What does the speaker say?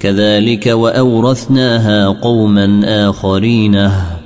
كذلك وأورثناها قوما آخرين.